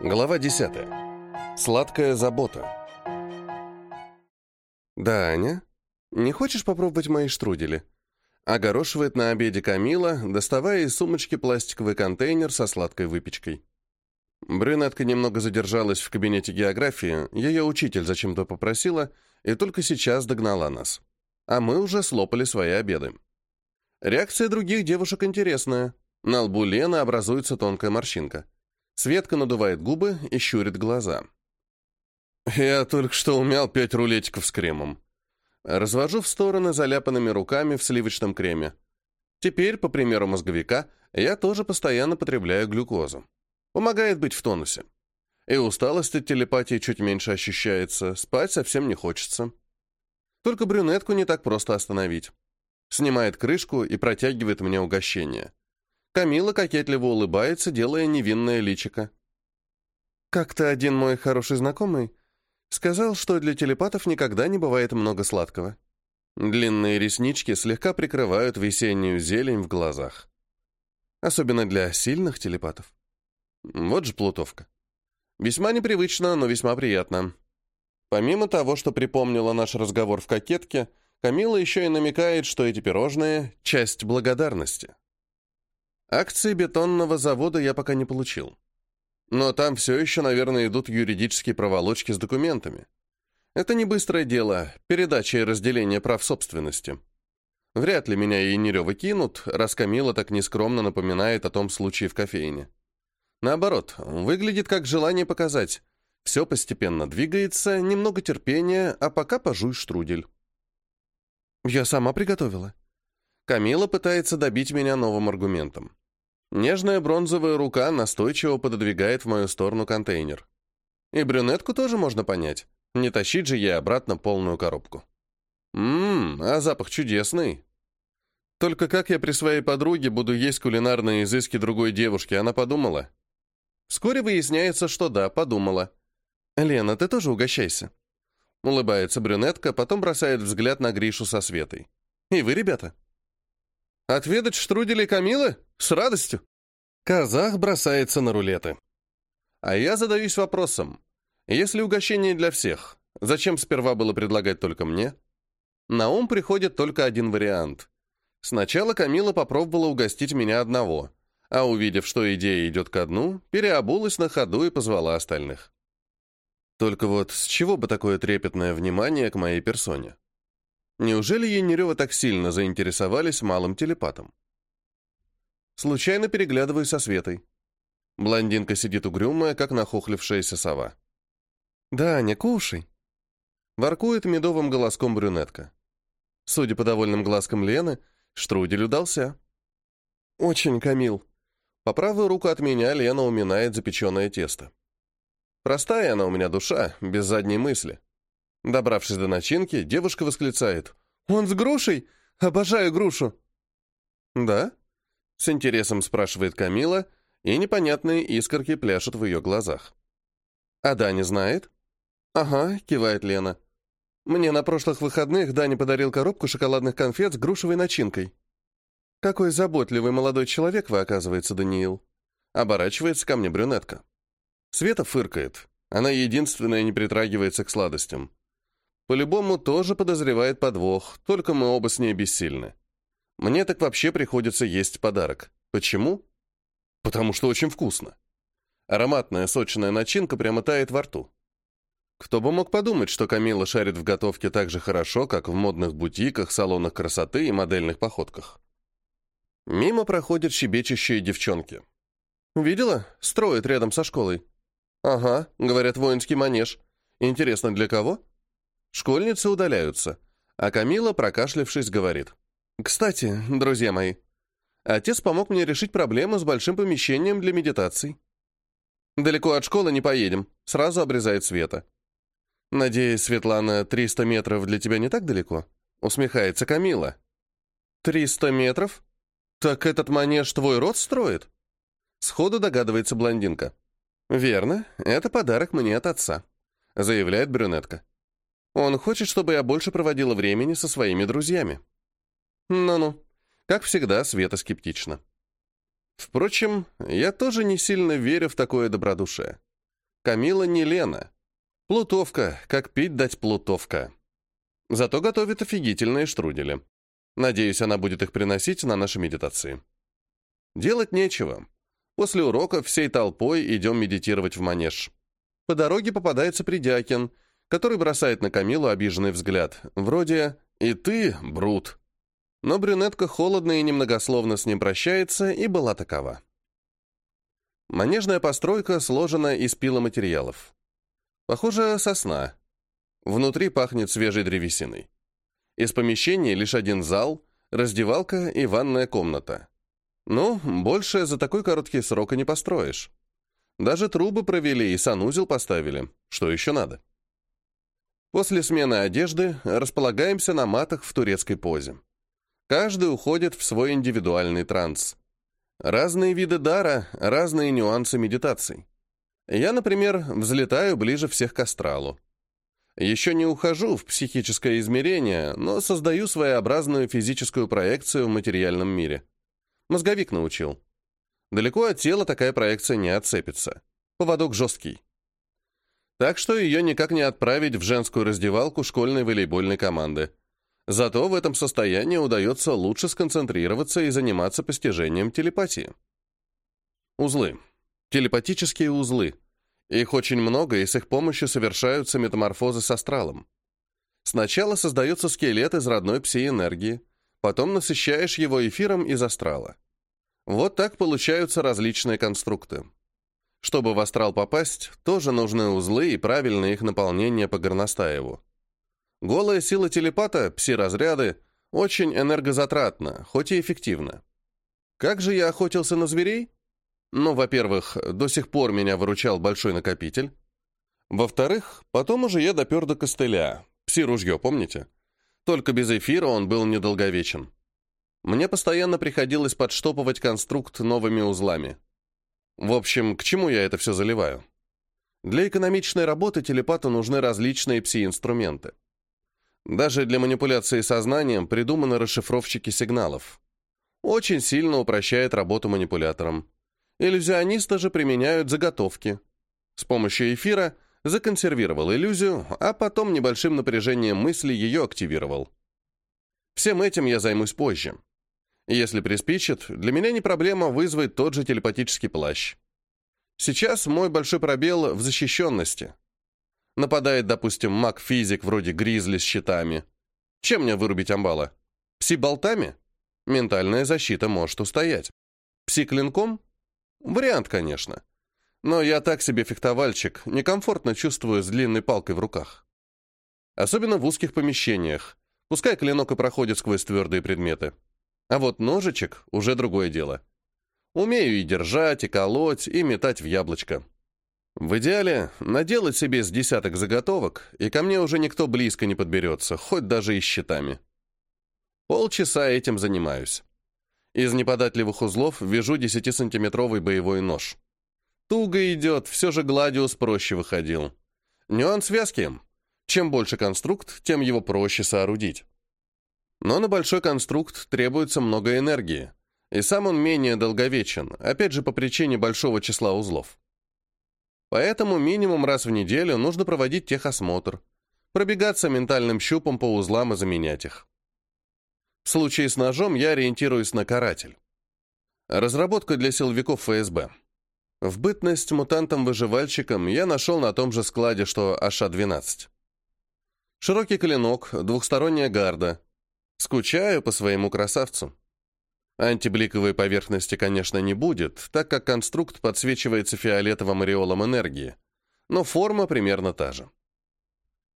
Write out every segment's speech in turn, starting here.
Глава 10. Сладкая забота. «Да, Аня, не хочешь попробовать мои штрудели?» Огорошивает на обеде Камила, доставая из сумочки пластиковый контейнер со сладкой выпечкой. Брюнетка немного задержалась в кабинете географии, ее учитель зачем-то попросила, и только сейчас догнала нас. А мы уже слопали свои обеды. Реакция других девушек интересная. На лбу Лены образуется тонкая морщинка. Светка надувает губы и щурит глаза. «Я только что умял пять рулетиков с кремом». Развожу в стороны заляпанными руками в сливочном креме. Теперь, по примеру мозговика, я тоже постоянно потребляю глюкозу. Помогает быть в тонусе. И усталость от телепатии чуть меньше ощущается, спать совсем не хочется. Только брюнетку не так просто остановить. Снимает крышку и протягивает мне угощение. Камила кокетливо улыбается, делая невинное личико. Как-то один мой хороший знакомый сказал, что для телепатов никогда не бывает много сладкого. Длинные реснички слегка прикрывают весеннюю зелень в глазах. Особенно для сильных телепатов. Вот же плутовка. Весьма непривычно, но весьма приятно. Помимо того, что припомнила наш разговор в кокетке, Камила еще и намекает, что эти пирожные — часть благодарности. Акции бетонного завода я пока не получил. Но там все еще, наверное, идут юридические проволочки с документами. Это не быстрое дело, передача и разделение прав собственности. Вряд ли меня и Нерева кинут, раз Камила так нескромно напоминает о том случае в кофейне. Наоборот, выглядит как желание показать. Все постепенно двигается, немного терпения, а пока пожуй штрудель. Я сама приготовила. Камила пытается добить меня новым аргументом. Нежная бронзовая рука настойчиво пододвигает в мою сторону контейнер. И брюнетку тоже можно понять. Не тащить же ей обратно полную коробку. Ммм, а запах чудесный. Только как я при своей подруге буду есть кулинарные изыски другой девушки, она подумала. Вскоре выясняется, что да, подумала. «Лена, ты тоже угощайся». Улыбается брюнетка, потом бросает взгляд на Гришу со Светой. «И вы, ребята?» Отведать штрудели Камилы? С радостью. Казах бросается на рулеты. А я задаюсь вопросом. Если угощение для всех, зачем сперва было предлагать только мне? На ум приходит только один вариант. Сначала Камила попробовала угостить меня одного, а увидев, что идея идет ко дну, переобулась на ходу и позвала остальных. Только вот с чего бы такое трепетное внимание к моей персоне? Неужели Янерева так сильно заинтересовались малым телепатом? Случайно переглядываю со Светой. Блондинка сидит угрюмая, как нахохлившаяся сова. «Да, не кушай!» Воркует медовым голоском брюнетка. Судя по довольным глазкам Лены, штрудель удался. «Очень, Камил!» По правую руку от меня Лена уминает запеченное тесто. Простая она у меня душа, без задней мысли. Добравшись до начинки, девушка восклицает. «Он с грушей? Обожаю грушу!» «Да?» — с интересом спрашивает Камила, и непонятные искорки пляшут в ее глазах. «А Даня знает?» «Ага», — кивает Лена. «Мне на прошлых выходных Даня подарил коробку шоколадных конфет с грушевой начинкой». «Какой заботливый молодой человек вы, оказывается, Даниил!» Оборачивается ко мне брюнетка. Света фыркает. Она единственная не притрагивается к сладостям. По-любому тоже подозревает подвох, только мы оба с ней бессильны. Мне так вообще приходится есть подарок. Почему? Потому что очень вкусно. Ароматная сочная начинка прямо тает во рту. Кто бы мог подумать, что Камила шарит в готовке так же хорошо, как в модных бутиках, салонах красоты и модельных походках. Мимо проходят щебечущие девчонки. «Видела? Строят рядом со школой». «Ага», — говорят, воинский манеж. «Интересно, для кого?» Школьницы удаляются, а Камила, прокашлявшись, говорит. «Кстати, друзья мои, отец помог мне решить проблему с большим помещением для медитаций». «Далеко от школы не поедем», — сразу обрезает Света. «Надеюсь, Светлана, 300 метров для тебя не так далеко?» — усмехается Камила. «Триста метров? Так этот манеж твой род строит?» Сходу догадывается блондинка. «Верно, это подарок мне от отца», — заявляет брюнетка. Он хочет, чтобы я больше проводила времени со своими друзьями. Ну-ну, как всегда, Света скептична. Впрочем, я тоже не сильно верю в такое добродушие. Камила не Лена. Плутовка, как пить дать плутовка. Зато готовит офигительные штрудели. Надеюсь, она будет их приносить на наши медитации. Делать нечего. После урока всей толпой идем медитировать в манеж. По дороге попадается Придякин, который бросает на Камилу обиженный взгляд. Вроде «И ты, Брут». Но брюнетка холодно и немногословно с ним прощается и была такова. Манежная постройка сложена из пиломатериалов. Похоже, сосна. Внутри пахнет свежей древесиной. Из помещения лишь один зал, раздевалка и ванная комната. Ну, больше за такой короткий срок и не построишь. Даже трубы провели и санузел поставили. Что еще надо? После смены одежды располагаемся на матах в турецкой позе. Каждый уходит в свой индивидуальный транс. Разные виды дара, разные нюансы медитаций. Я, например, взлетаю ближе всех к астралу. Еще не ухожу в психическое измерение, но создаю своеобразную физическую проекцию в материальном мире. Мозговик научил. Далеко от тела такая проекция не отцепится. Поводок жесткий. Так что ее никак не отправить в женскую раздевалку школьной волейбольной команды. Зато в этом состоянии удается лучше сконцентрироваться и заниматься постижением телепатии. Узлы. Телепатические узлы. Их очень много, и с их помощью совершаются метаморфозы с астралом. Сначала создается скелет из родной пси-энергии, потом насыщаешь его эфиром из астрала. Вот так получаются различные конструкты. Чтобы в астрал попасть, тоже нужны узлы и правильное их наполнение по горностаеву. Голая сила телепата, пси-разряды, очень энергозатратна, хоть и эффективна. Как же я охотился на зверей? Ну, во-первых, до сих пор меня выручал большой накопитель. Во-вторых, потом уже я допер до костыля. Пси-ружье, помните? Только без эфира он был недолговечен. Мне постоянно приходилось подштопывать конструкт новыми узлами. В общем, к чему я это все заливаю? Для экономичной работы телепату нужны различные пси-инструменты. Даже для манипуляции сознанием придуманы расшифровщики сигналов. Очень сильно упрощает работу манипуляторам. Иллюзионисты же применяют заготовки. С помощью эфира законсервировал иллюзию, а потом небольшим напряжением мысли ее активировал. Всем этим я займусь позже. Если приспичит, для меня не проблема вызвать тот же телепатический плащ. Сейчас мой большой пробел в защищенности. Нападает, допустим, маг-физик вроде Гризли с щитами. Чем мне вырубить амбала? Пси-болтами? Ментальная защита может устоять. Пси-клинком? Вариант, конечно. Но я так себе фехтовальщик, некомфортно чувствую с длинной палкой в руках. Особенно в узких помещениях. Пускай клинок и проходит сквозь твердые предметы. А вот ножичек — уже другое дело. Умею и держать, и колоть, и метать в яблочко. В идеале наделать себе с десяток заготовок, и ко мне уже никто близко не подберется, хоть даже и щитами. Полчаса этим занимаюсь. Из неподатливых узлов вяжу 10-сантиметровый боевой нож. Туго идет, все же гладиус проще выходил. Нюанс связки. Чем больше конструкт, тем его проще соорудить. Но на большой конструкт требуется много энергии, и сам он менее долговечен, опять же по причине большого числа узлов. Поэтому минимум раз в неделю нужно проводить техосмотр, пробегаться ментальным щупом по узлам и заменять их. В случае с ножом я ориентируюсь на каратель. Разработка для силовиков ФСБ. В бытность мутантом-выживальщиком я нашел на том же складе, что АШ-12. Широкий клинок, двухсторонняя гарда. Скучаю по своему красавцу. Антибликовой поверхности, конечно, не будет, так как конструкт подсвечивается фиолетовым ореолом энергии, но форма примерно та же.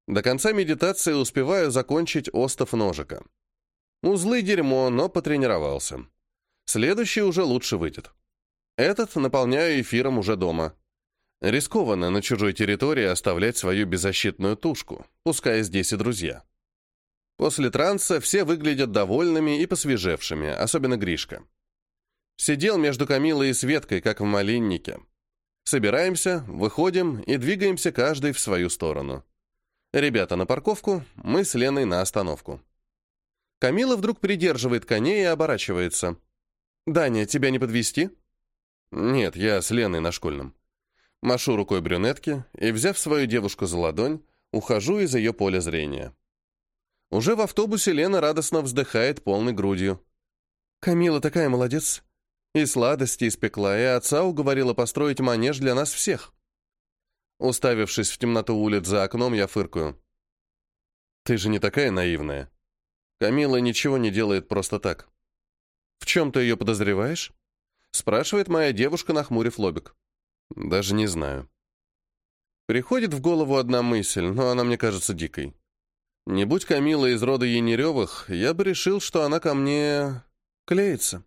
До конца медитации успеваю закончить остов ножика. Узлы дерьмо, но потренировался. Следующий уже лучше выйдет. Этот наполняю эфиром уже дома. Рискованно на чужой территории оставлять свою беззащитную тушку, пускай здесь и друзья. После транса все выглядят довольными и посвежевшими, особенно Гришка. Сидел между Камилой и Светкой, как в малиннике. Собираемся, выходим и двигаемся каждый в свою сторону. Ребята на парковку, мы с Леной на остановку. Камила вдруг придерживает коней и оборачивается. «Даня, тебя не подвести? «Нет, я с Леной на школьном. Машу рукой брюнетки и, взяв свою девушку за ладонь, ухожу из ее поля зрения. Уже в автобусе Лена радостно вздыхает полной грудью. «Камила такая молодец. И сладости испекла, и отца уговорила построить манеж для нас всех». Уставившись в темноту улиц за окном, я фыркаю. «Ты же не такая наивная. Камила ничего не делает просто так. В чем ты ее подозреваешь?» Спрашивает моя девушка, нахмурив лобик. Даже не знаю. Приходит в голову одна мысль, но она мне кажется дикой. Не будь Камила из рода Янеревых, я бы решил, что она ко мне клеится.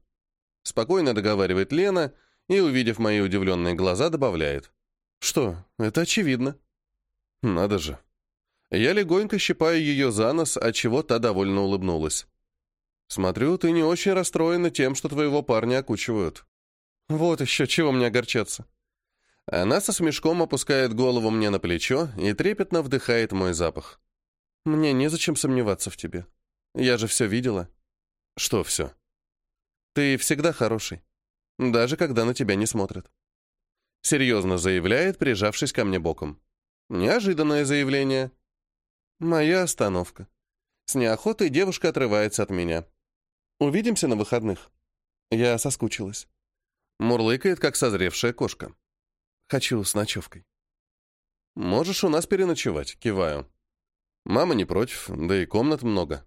Спокойно договаривает Лена и, увидев мои удивленные глаза, добавляет. Что, это очевидно. Надо же. Я легонько щипаю ее за нос, отчего та довольно улыбнулась. Смотрю, ты не очень расстроена тем, что твоего парня окучивают. Вот еще чего мне огорчаться. Она со смешком опускает голову мне на плечо и трепетно вдыхает мой запах. Мне незачем сомневаться в тебе. Я же все видела. Что все? Ты всегда хороший. Даже когда на тебя не смотрят. Серьезно заявляет, прижавшись ко мне боком. Неожиданное заявление. Моя остановка. С неохотой девушка отрывается от меня. Увидимся на выходных. Я соскучилась. Мурлыкает, как созревшая кошка. Хочу с ночевкой. Можешь у нас переночевать, киваю. Мама не против, да и комнат много.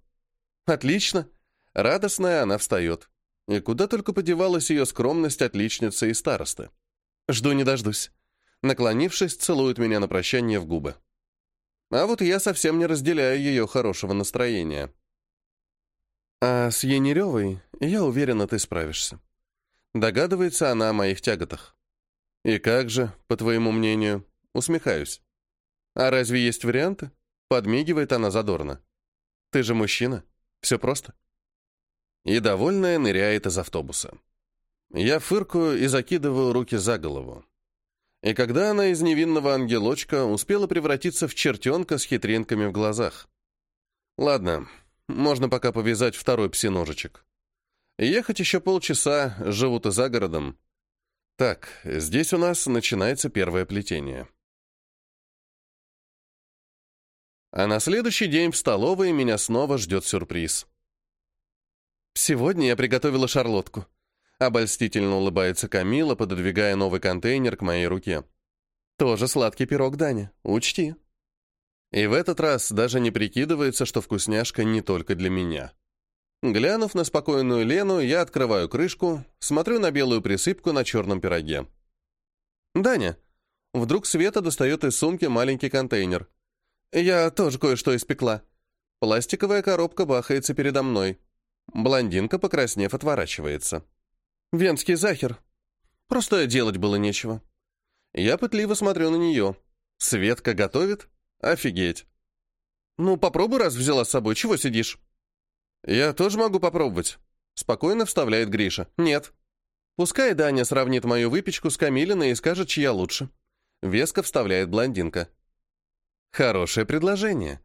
Отлично. Радостная она встает. И куда только подевалась ее скромность отличницы и старосты. Жду не дождусь. Наклонившись, целует меня на прощание в губы. А вот я совсем не разделяю ее хорошего настроения. А с Янеревой, я уверена, ты справишься. Догадывается она о моих тяготах. «И как же, по твоему мнению?» Усмехаюсь. «А разве есть варианты?» Подмигивает она задорно. «Ты же мужчина. Все просто». И довольная ныряет из автобуса. Я фыркаю и закидываю руки за голову. И когда она из невинного ангелочка успела превратиться в чертенка с хитринками в глазах. Ладно, можно пока повязать второй псиножечек. Ехать еще полчаса, живут и за городом. Так, здесь у нас начинается первое плетение. А на следующий день в столовой меня снова ждет сюрприз. «Сегодня я приготовила шарлотку», — обольстительно улыбается Камила, пододвигая новый контейнер к моей руке. «Тоже сладкий пирог, Даня, учти». И в этот раз даже не прикидывается, что вкусняшка не только для меня. Глянув на спокойную Лену, я открываю крышку, смотрю на белую присыпку на черном пироге. «Даня!» Вдруг Света достает из сумки маленький контейнер. «Я тоже кое-что испекла». Пластиковая коробка бахается передо мной. Блондинка, покраснев, отворачивается. «Венский захер. Просто делать было нечего». Я пытливо смотрю на нее. Светка готовит? Офигеть. «Ну, попробуй, раз взяла с собой. Чего сидишь?» «Я тоже могу попробовать», — спокойно вставляет Гриша. «Нет». «Пускай Даня сравнит мою выпечку с Камилиной и скажет, чья лучше». Веско вставляет блондинка. «Хорошее предложение».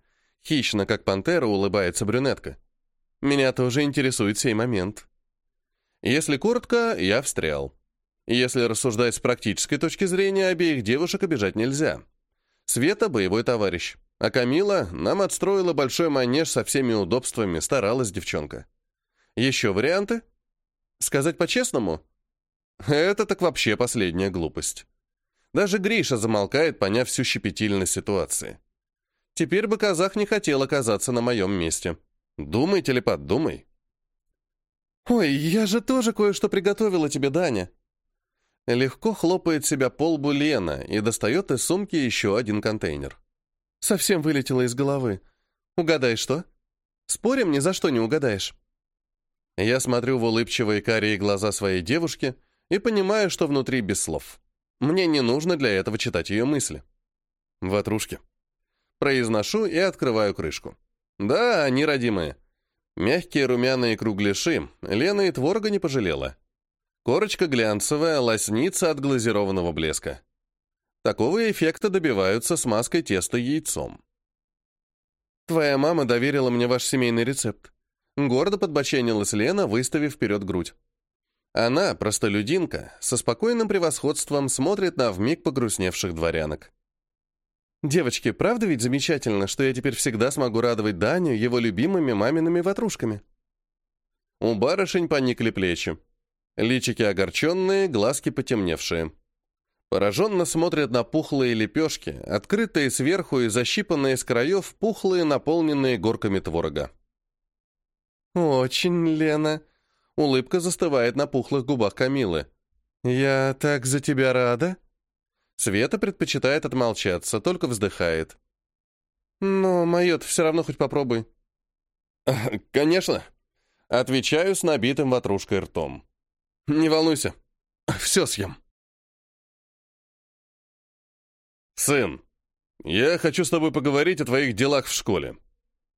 Хищно, как пантера, улыбается брюнетка. «Меня тоже интересует сей момент». Если коротко, я встрял. Если рассуждать с практической точки зрения, обеих девушек обижать нельзя. Света — боевой товарищ. А Камила нам отстроила большой манеж со всеми удобствами, старалась девчонка. Еще варианты? Сказать по-честному? Это так вообще последняя глупость. Даже Гриша замолкает, поняв всю щепетильность ситуации. Теперь бы казах не хотел оказаться на моем месте. Думай, телепат, думай. «Ой, я же тоже кое-что приготовила тебе, Даня». Легко хлопает себя по лбу Лена и достает из сумки еще один контейнер. Совсем вылетело из головы. Угадай, что? Спорим, ни за что не угадаешь. Я смотрю в улыбчивые карие глаза своей девушки и понимаю, что внутри без слов. Мне не нужно для этого читать ее мысли. Ватрушки. Произношу и открываю крышку. Да, они родимые. Мягкие румяные кругляши, Лена и творога не пожалела. Корочка глянцевая, лоснится от глазированного блеска. Такого эффекта добиваются смазкой теста яйцом. «Твоя мама доверила мне ваш семейный рецепт». Гордо подбоченилась Лена, выставив вперед грудь. Она, простолюдинка, со спокойным превосходством смотрит на вмиг погрустневших дворянок. «Девочки, правда ведь замечательно, что я теперь всегда смогу радовать Даню его любимыми мамиными ватрушками?» У барышень поникли плечи. Личики огорченные, глазки потемневшие. Пораженно смотрят на пухлые лепешки, открытые сверху и защипанные с краев, пухлые, наполненные горками творога. «Очень, Лена», Улыбка застывает на пухлых губах Камилы. «Я так за тебя рада». Света предпочитает отмолчаться, только вздыхает. «Но мое-то все равно хоть попробуй». «Конечно». Отвечаю с набитым ватрушкой ртом. «Не волнуйся. Все съем». «Сын, я хочу с тобой поговорить о твоих делах в школе»,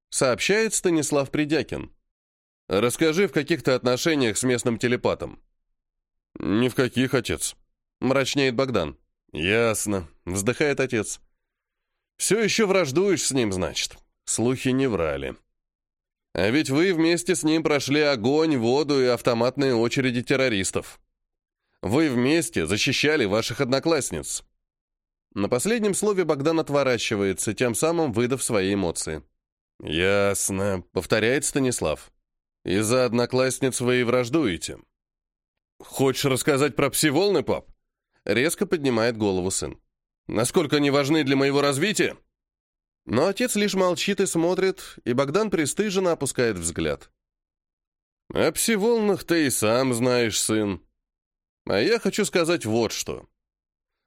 сообщает Станислав Придякин. Расскажи в каких-то отношениях с местным телепатом». «Ни в каких, отец», — мрачнеет Богдан. «Ясно», — вздыхает отец. «Все еще враждуешь с ним, значит. Слухи не врали. А ведь вы вместе с ним прошли огонь, воду и автоматные очереди террористов. Вы вместе защищали ваших одноклассниц». На последнем слове Богдан отворачивается, тем самым выдав свои эмоции. «Ясно», — повторяет Станислав. Из-за одноклассниц вы и враждуете. Хочешь рассказать про пси-волны, пап? Резко поднимает голову сын. Насколько они важны для моего развития? Но отец лишь молчит и смотрит, и Богдан пристыженно опускает взгляд. О пси-волнах ты и сам знаешь, сын. А я хочу сказать вот что.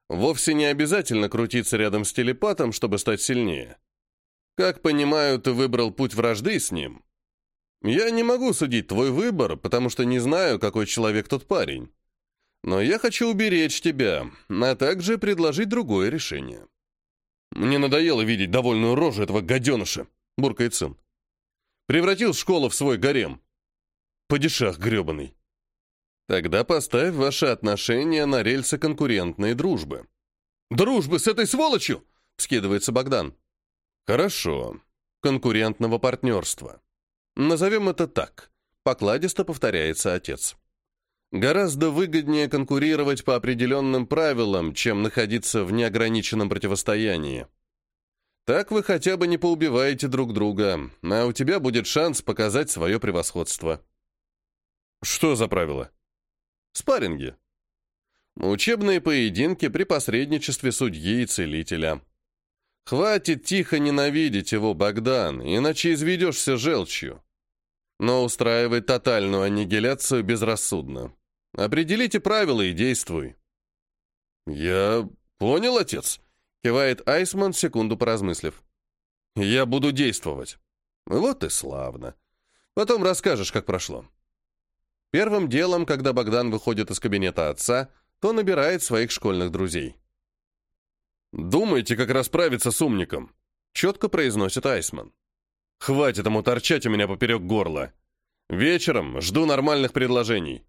Вовсе не обязательно крутиться рядом с телепатом, чтобы стать сильнее. Как понимаю, ты выбрал путь вражды с ним. Я не могу судить твой выбор, потому что не знаю, какой человек тот парень. Но я хочу уберечь тебя, а также предложить другое решение. Мне надоело видеть довольную рожу этого гаденыша, буркает сын. Превратил школу в свой гарем. Падишах гребаный. Тогда поставь ваши отношения на рельсы конкурентной дружбы. Дружбы с этой сволочью? Скидывается Богдан. Хорошо. Конкурентного партнерства. Назовем это так. Покладисто повторяется отец. Гораздо выгоднее конкурировать по определенным правилам, чем находиться в неограниченном противостоянии. Так вы хотя бы не поубиваете друг друга, а у тебя будет шанс показать свое превосходство. Что за правила? Спарринги. Учебные поединки при посредничестве судьи и целителя. Хватит тихо ненавидеть его, Богдан, иначе изведешься желчью. Но устраивать тотальную аннигиляцию безрассудно. Определите правила и действуй. «Я понял, отец», — кивает Айсман, секунду поразмыслив. «Я буду действовать». «Вот и славно. Потом расскажешь, как прошло». Первым делом, когда Богдан выходит из кабинета отца, то набирает своих школьных друзей. «Думаете, как расправиться с умником?» — четко произносит Айсман. «Хватит ему торчать у меня поперек горла. Вечером жду нормальных предложений».